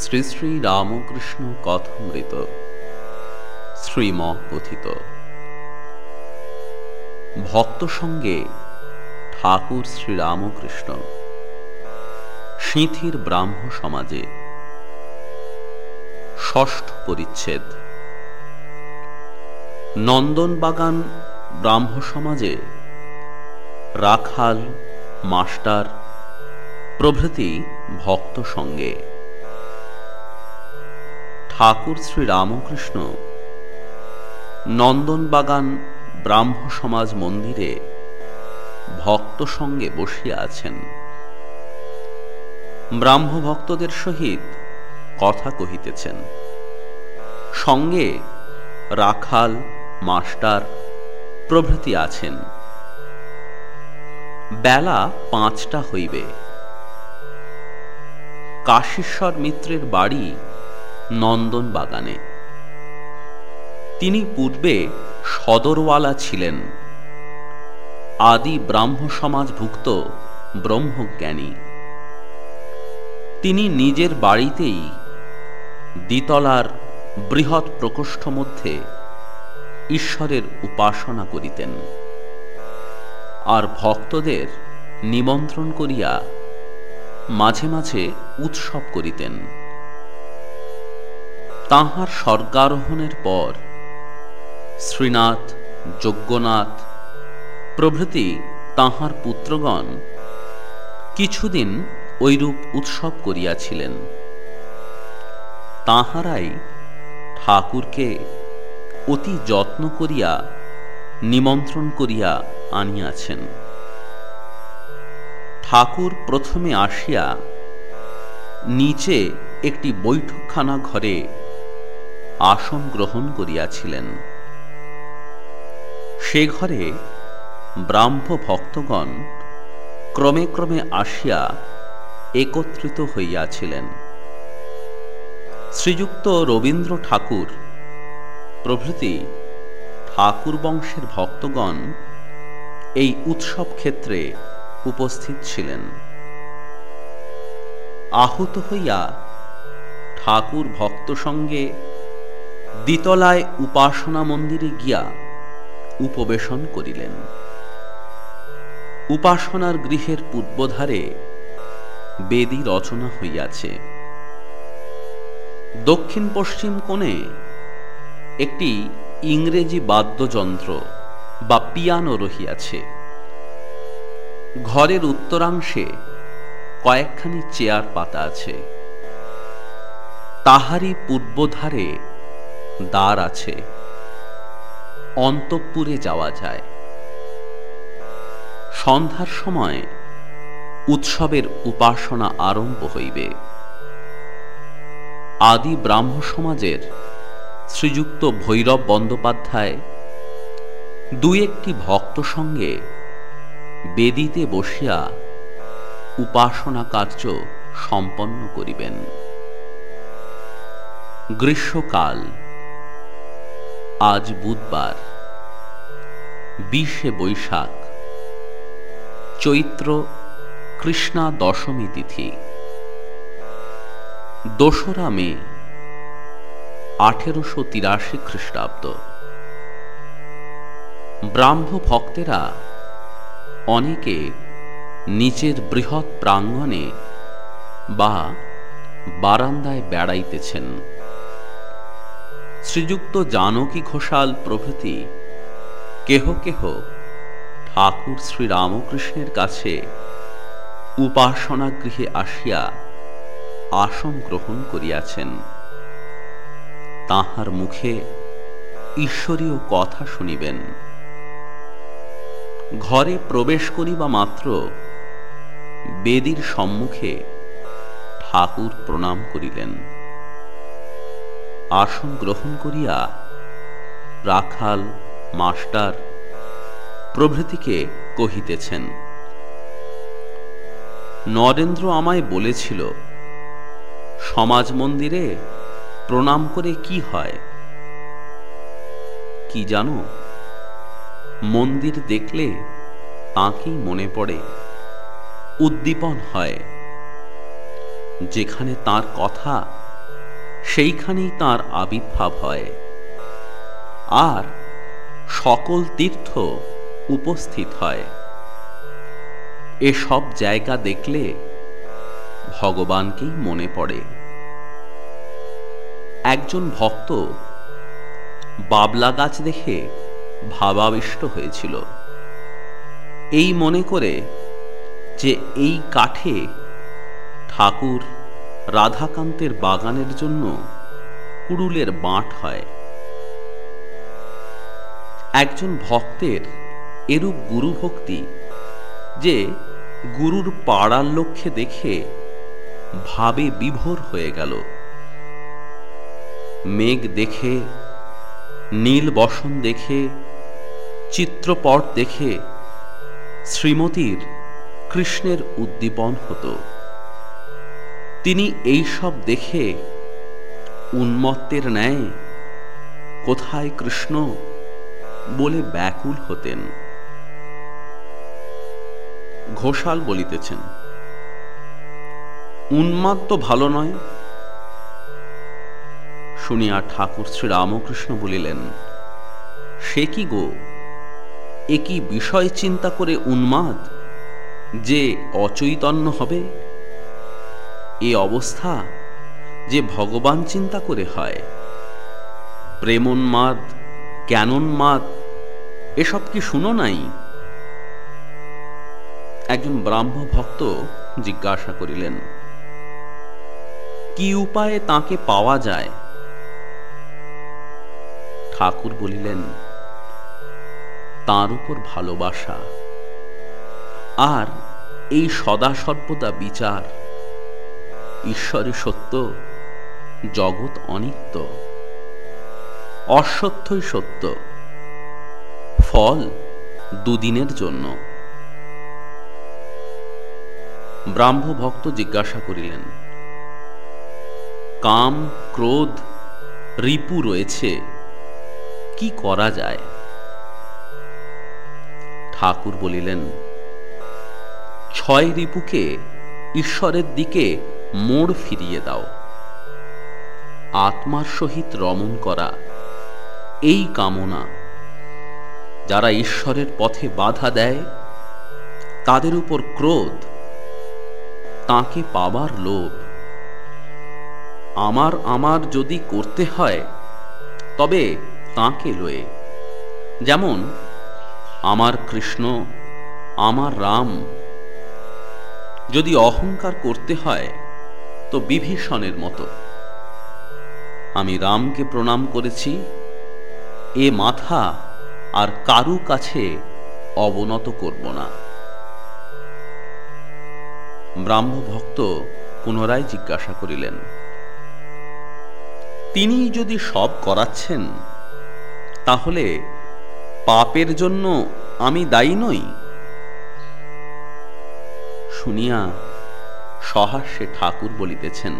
শ্রী শ্রী রামকৃষ্ণ কথামৃত শ্রীম কথিত ভক্ত সঙ্গে ঠাকুর শ্রীরামকৃষ্ণ সিঁথির ব্রাহ্ম সমাজে ষষ্ঠ পরিচ্ছেদ। নন্দনবাগান ব্রাহ্ম সমাজে রাখাল মাস্টার প্রভৃতি ভক্ত সঙ্গে ঠাকুর শ্রী রামকৃষ্ণ। নন্দনবাগান ব্রাহ্ম সমাজ মন্দিরে ভক্ত সঙ্গে বসিয়া আছেন। ব্রাহ্ম ভক্তদের সহিত কথা কহিতেছেন। সঙ্গে রাখাল, মাস্টার প্রভৃতি আছেন। বেলা পাঁচটা হইবে। কাশীশ্বর মিত্রের বাড়ি নন্দন বাগানে তিনি পূর্বে সদরওয়ালা ছিলেন। আদি ব্রাহ্ম সমাজভুক্ত ব্রহ্মজ্ঞানী। তিনি নিজের বাড়িতেই দ্বিতলার বৃহৎ প্রকোষ্ঠ মধ্যে ঈশ্বরের উপাসনা করিতেন। আর ভক্তদের নিমন্ত্রণ করিয়া মাঝে মাঝে উৎসব করিতেন। তাহার স্বর্গারোহণের পর শ্রীনাথ, যজ্ঞনাথ প্রভৃতি তাহার পুত্রগণ কিছুদিন ঐরূপ উৎসব করিয়াছিলেন। তাহারাই ঠাকুরকে অতি যত্ন করিয়া নিমন্ত্রণ করিয়া আনিয়াছেন। ঠাকুর প্রথমে আসিয়া নিচে একটি বৈঠকখানা ঘরে আসন গ্রহণ করিয়াছিলেন। সে ঘরে ব্রাহ্ম ভক্তগণ ক্রমে ক্রমে আসিয়া একত্রিত হইয়াছিলেন। শ্রীযুক্ত রবীন্দ্র ঠাকুর প্রভৃতি ঠাকুর বংশের ভক্তগণ এই উৎসব ক্ষেত্রে উপস্থিত ছিলেন। আহত হইয়া ঠাকুর ভক্ত সঙ্গে দ্বিতলায় উপাসনা মন্দিরে গিয়া উপবেশন করিলেন। উপাসনার গৃহের পূর্বধারে বেদি রচনা হইয়াছে। দক্ষিণ পশ্চিম কোণে একটি ইংরেজি বাদ্যযন্ত্র বা পিয়ানো রহিয়াছে। ঘরের উত্তরাংশে কয়েকখানি চেয়ার পাতা আছে। তাহারই পূর্বধারে দ্বার আছে। অন্তঃপুরে যাওয়া যায়। সন্ধ্যার সময় উৎসবের উপাসনা আরম্ভ হইবে। আদি ব্রাহ্ম সমাজের শ্রীযুক্ত ভৈরব বন্দ্যোপাধ্যায় দুই একটি ভক্ত সঙ্গে বেদিতে বসিয়া উপাসনা কার্য সম্পন্ন করিবেন। গ্রীষ্মকাল আজ বুধবার, বিশে বৈশাখ, চৈত্র কৃষ্ণা দশমী তিথি, দোসরা মে, আঠেরোশো তিরাশি খ্রিস্টাব্দ। ব্রাহ্ম ভক্তেরা অনেকে নিচের বৃহৎ প্রাঙ্গণে বা বারান্দায় বেড়াইতেছেন। শ্রীযুক্ত জানকী ঘোষাল প্রভৃতি। কেহ কেহ ঠাকুর শ্রীরামকৃষ্ণের কাছে উপাসনা গৃহে আসিয়া আসন গ্রহণ করিয়াছেন। তাহার মুখে ঈশ্বরীয় কথা শুনিবেন। ঘরে প্রবেশ করিবা মাত্র বেদির সম্মুখে ঠাকুর প্রণাম করিলেন। আসন গ্রহণ করিয়া রাখাল মাস্টার প্রভৃতিকে কহিতেছেন, নরেন্দ্র আমায় বলেছিল, সমাজ মন্দিরে প্রণাম করে কি হয়? কি জানো, মন্দির দেখলে তাঁকেই মনে পড়ে, উদ্দীপন হয়, যেখানে তার কথা সেইখানেই তার আবির্ভাব হয়। আর সকল তীর্থ উপস্থিত হয়। এসব জায়গা দেখলে ভগবানকেই মনে পড়ে। একজন ভক্ত বাবলা গাছ দেখে ভাবাবিষ্ট হয়েছিল। এই মনে করে যে এই কাঠে ঠাকুর রাধাকান্তের বাগানের জন্য কুড়ুলের বাঁট হয়। একজন ভক্তের এরূপ গুরুভক্তি যে গুরুর পাড়ার লক্ষ্যে দেখে ভাবে বিভোর হয়ে গেল। মেঘ দেখে, নীল বসন দেখে, চিত্রপট দেখে শ্রীমতীর কৃষ্ণের উদ্দীপন হতো। তিনি এই সব দেখে উন্মত্তের ন্যায় কোথায় কৃষ্ণ বলে ব্যাকুল হতেন। ঘোষাল বলিতেছেন, উন্মাদ তো ভালো নয়। শুনিয়া ঠাকুর শ্রী রামকৃষ্ণ বলিলেন, সে কি গো? এ কি বিষয় চিন্তা করে উন্মাদ যে অচৈতন্য হবে? এ অবস্থা যে ভগবান চিন্তা করে হয়। প্রেমোন্মাদ, জ্ঞানোন্মাদ, এসব কি শুনো নাই? একজন ব্রাহ্ম ভক্ত জিজ্ঞাসা করিলেন, কি উপায়ে তাকে পাওয়া যায়? ঠাকুর বলিলেন, তার উপর ভালোবাসা। আর এই সদা সর্বদা বিচার ঈশ্বরে সত্য, জগৎ অনিত্য। অসত্যই সত্য, ফল দুদিনের জন্য। ব্রাহ্ম ভক্ত জিজ্ঞাসা করিলেন, কাম, ক্রোধ, রিপু রয়েছে, কি করা যায়? ঠাকুর বলিলেন, ছয় রিপুকে ঈশ্বরের দিকে মোড় ফিরিয়ে দাও। আত্মার সহিত রমণ করা এই কামনা। যারা ঈশ্বরের পথে বাধা দেয়, তাদের উপর ক্রোধ, তাকে পাবার লোভ। আমার আমার যদি করতে হয়, তবে তাকে লয়ে। যেমন, আমার কৃষ্ণ, আমার রাম, যদি অহংকার করতে হয় তো বিভীষণের মতো। আমি রামকে প্রণাম করেছি। এ মাথা আর কারু কাছে অবনত করব না। ব্রাহ্ম ভক্ত পুনরায় জিজ্ঞাসা করিলেন, তিনি যদি সব করাচ্ছেন, তাহলে পাপের জন্য আমি দায়ী নই? শুনিয়া সহাস্যে ঠাকুর বলিতেছেন,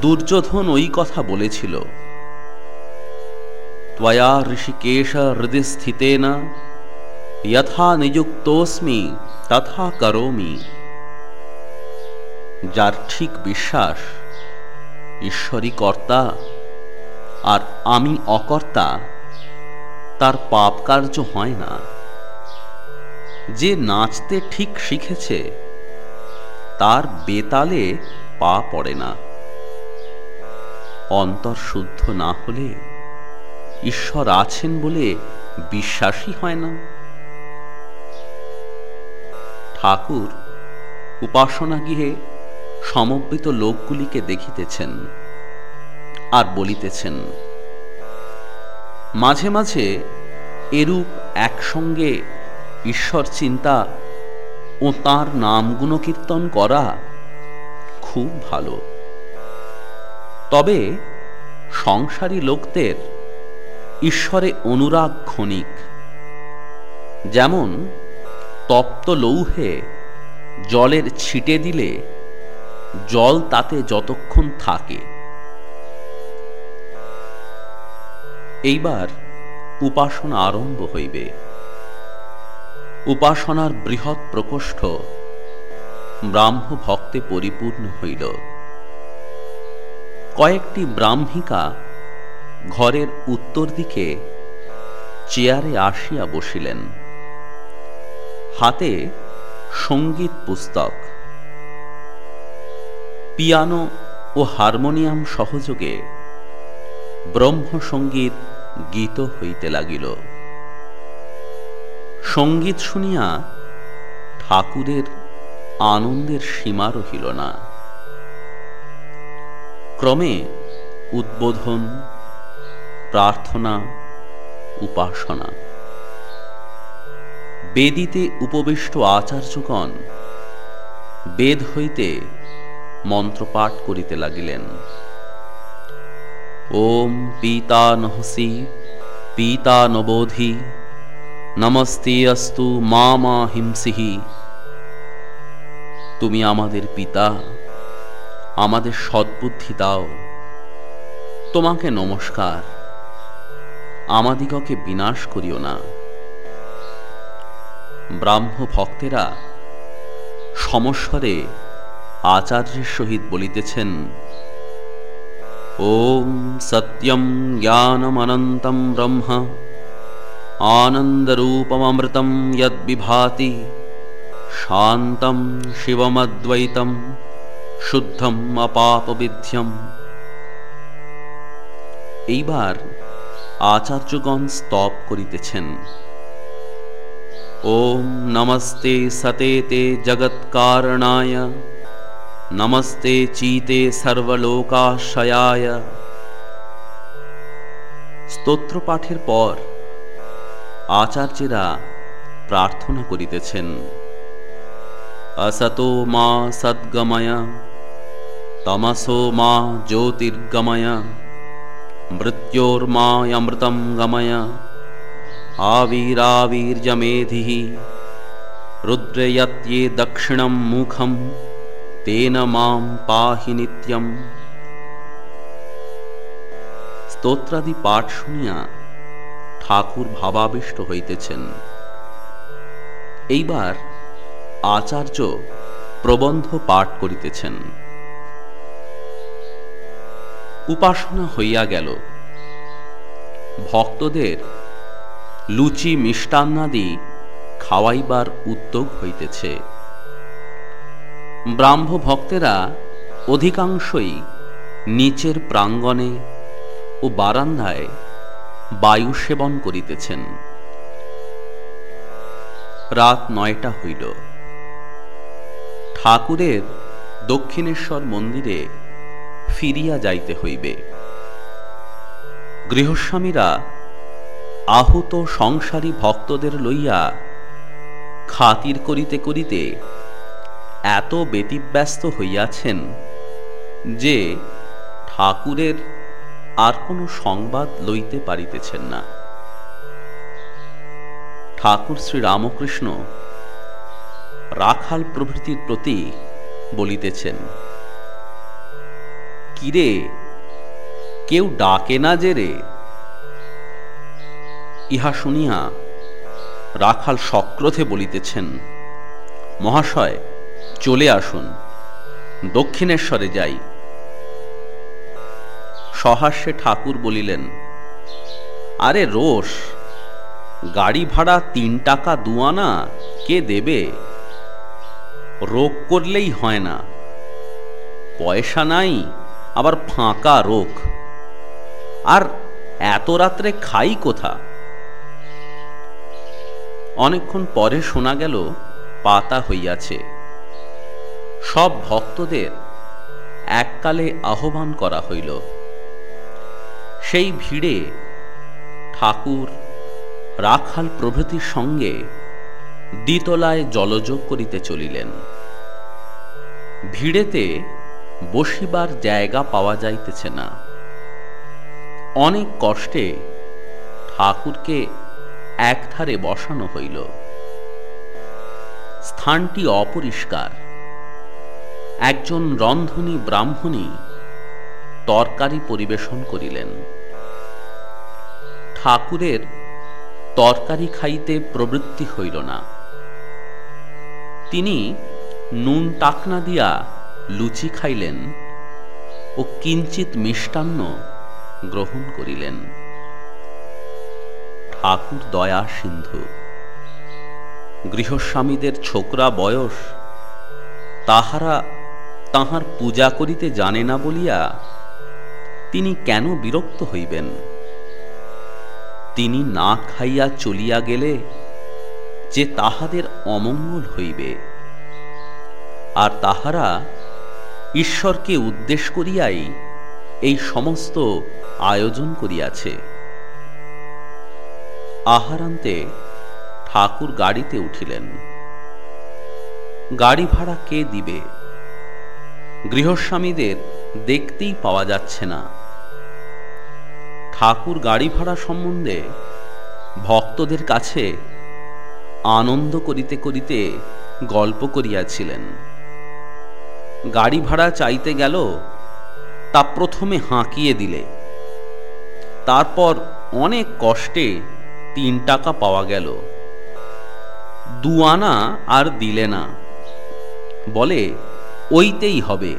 দুর্যোধন ওই কথা বলেছিল, ত্বয়া ঋষিকেশ হৃদয় স্থিতেন, যথা নিযুক্তস্মি, তথা করোমি যার ঠিক বিশ্বাস ঈশ্বরী কর্তা, আর আমি অকর্তা, তার পাপ কার্য হয় না। যে নাচতে ঠিক শিখেছে তার বেতালে পা পড়ে না। অন্তর শুদ্ধ না হলে ঈশ্বর আছেন বলে বিশ্বাসই হয় না। ঠাকুর উপাসনা গৃহে সমবেত লোকগুলিকে দেখিতেছেন আর বলিতেছেন, মাঝে মাঝে এরূপ একসঙ্গে ঈশ্বর চিন্তা ও তাঁর নাম গুণকীর্তন করা খুব ভালো। তবে সংসারী লোকদের ঈশ্বরে অনুরাগ ক্ষণিক। যেমন তপ্ত লৌহে জলের ছিটে দিলে জল তাতে যতক্ষণ থাকে। এইবার উপাসনা আরম্ভ হইবে। উপাসনার বৃহৎ প্রকোষ্ঠ ব্রাহ্ম ভক্তে পরিপূর্ণ হইল। কয়েকটি ব্রাহ্মিকা ঘরের উত্তর দিকে চেয়ারে আসিয়া বসিলেন। হাতে সংগীত পুস্তক। পিয়ানো ও হারমোনিয়াম সহযোগে ব্রহ্মসঙ্গীত গীত হইতে লাগিল। সংগীত শুনিয়া ঠাকুরের আনন্দের সীমা রহিল না। ক্রমে উদ্বোধন, প্রার্থনা, উপাসনা। বেদিতে উপবিষ্ট আচার্যগণ বেদ হইতে মন্ত্রপাঠ করিতে লাগিলেন। ওম পিতা নহসি পিতা নবোধি নমস্তে অস্তু মা মা হিংসিহি তুমি আমাদের পিতা, আমাদের সদ্বুদ্ধি দাও। তোমাকে নমস্কার। আমাদিগকে বিনাশ করিও না। ব্রাহ্ম ভক্তেরা সমস্বরে আচার্যের সহিত বলিতেছেন, ওম সত্যম জ্ঞানমনন্তম ব্রহ্ম। আনন্দরূপমৃতম যদ্বিভাতি শান্তম শিবমদ্বৈতম শুদ্ধম অপাপবিধ্যম এইবার আচার্যগণ স্তব করিতেছেন। ওম নমস্তে সতে তে জগৎকারণায়, নমস্তে চিতে সর্বলোকাশয়ায়। স্তোত্র পাঠের পর আচার্যেরা প্রার্থনা করিতেছেন असतो मा सद्गमय तमसो मा ज्योतिर्गमय मृत्योर्मायमृतं गमय आविरावीर्यमेधिः रुद्रयत्ये दक्षिणं मुखं तेन मां পাহি নিত্যম স্তোত্রাদি পাঠ শুনিয়া ঠাকুর ভাবাবিষ্ট হইতেছেন। এইবার আচার্য প্রবন্ধ পাঠ করিতেছেন। উপাসনা হইয়া গেল। ভক্তদের লুচি মিষ্টান্নাদি খাওয়াইবার উদ্যোগ হইতেছে। ব্রাহ্ম ভক্তেরা অধিকাংশই নিচের প্রাঙ্গণে ও বারান্দায় বায়ু সেবন করিতেছেন। রাত নয়টা হইল। ঠাকুরের দক্ষিণেশ্বর মন্দিরে ফিরিয়া যাইতে হইবে। গৃহস্বামীরা আহত সংসারী ভক্তদের লইয়া খাতির করিতে করিতে এত ব্যতিব্যস্ত হইয়াছেন যে ঠাকুরের আর কোনো সংবাদ লইতে পারিতেছেন না। ঠাকুর শ্রী রামকৃষ্ণ রাখাল প্রভৃতির প্রতি বলিতেছেন, কিরে, কেউ ডাকে না যে রে? ইহা শুনিয়া রাখাল সক্রথে বলিতেছেন, মহাশয়, চলে আসুন, দক্ষিণেশ্বরে যাই। সহাস্যে ঠাকুর বলিলেন, আরে রোষ, গাড়ি ভাড়া তিন টাকা দুয়ানা কে দেবে? রোগ করলেই হয় না। পয়সা নাই, আবার ফাঁকা রোগ। আর এত রাত্রে খাই কোথা? অনেকক্ষণ পরে শোনা গেল, পাতা হইয়াছে। সব ভক্তদের এককালে আহ্বান করা হইল। সেই ভিড়ে ঠাকুর রাখাল প্রভৃতির সঙ্গে দ্বিতলায় জলযোগ করিতে চলিলেন। ভিড়েতে বসিবার জায়গা পাওয়া যাইতেছে না। অনেক কষ্টে ঠাকুরকে একধারে বসানো হইল। স্থানটি অপরিষ্কার। একজন রন্ধনী ব্রাহ্মণী তরকারি পরিবেশন করিলেন। ঠাকুরের তরকারি খাইতে প্রবৃত্তি হইল না। তিনি নুন টাকনা দিয়া লুচি খাইলেন ও কিঞ্চিত মিষ্টান্ন গ্রহণ করিলেন। ঠাকুর দয়া সিন্ধু, গৃহস্বামীদের ছোকরা বয়স, তাহারা তাহার পূজা করিতে জানে না বলিয়া তিনি কেন বিরক্ত হইবেন? তিনি না খাইয়া চলিয়া গেলে যে তাহাদের অমঙ্গল হইবে। আর তাহারা ঈশ্বরকে উদ্দেশ করিয়াই এই সমস্ত আয়োজন করিয়াছে। আহারান্তে ঠাকুর গাড়িতে উঠিলেন। গাড়ি ভাড়া কে দিবে? গৃহস্বামীদের দেখতেই পাওয়া যাচ্ছে না। ঠাকুর গাড়ি ভাড়া সম্বন্ধে ভক্তদের কাছে আনন্দ করিতে করিতে গল্প করিয়াছিলেন। গাড়ি ভাড়া চাইতে গেল, তা প্রথমে হাঁকিয়ে দিলে। তারপর অনেক কষ্টে তিন টাকা পাওয়া গেল। দু আনা আর দিলে না। বলে, ওইতেই হবে।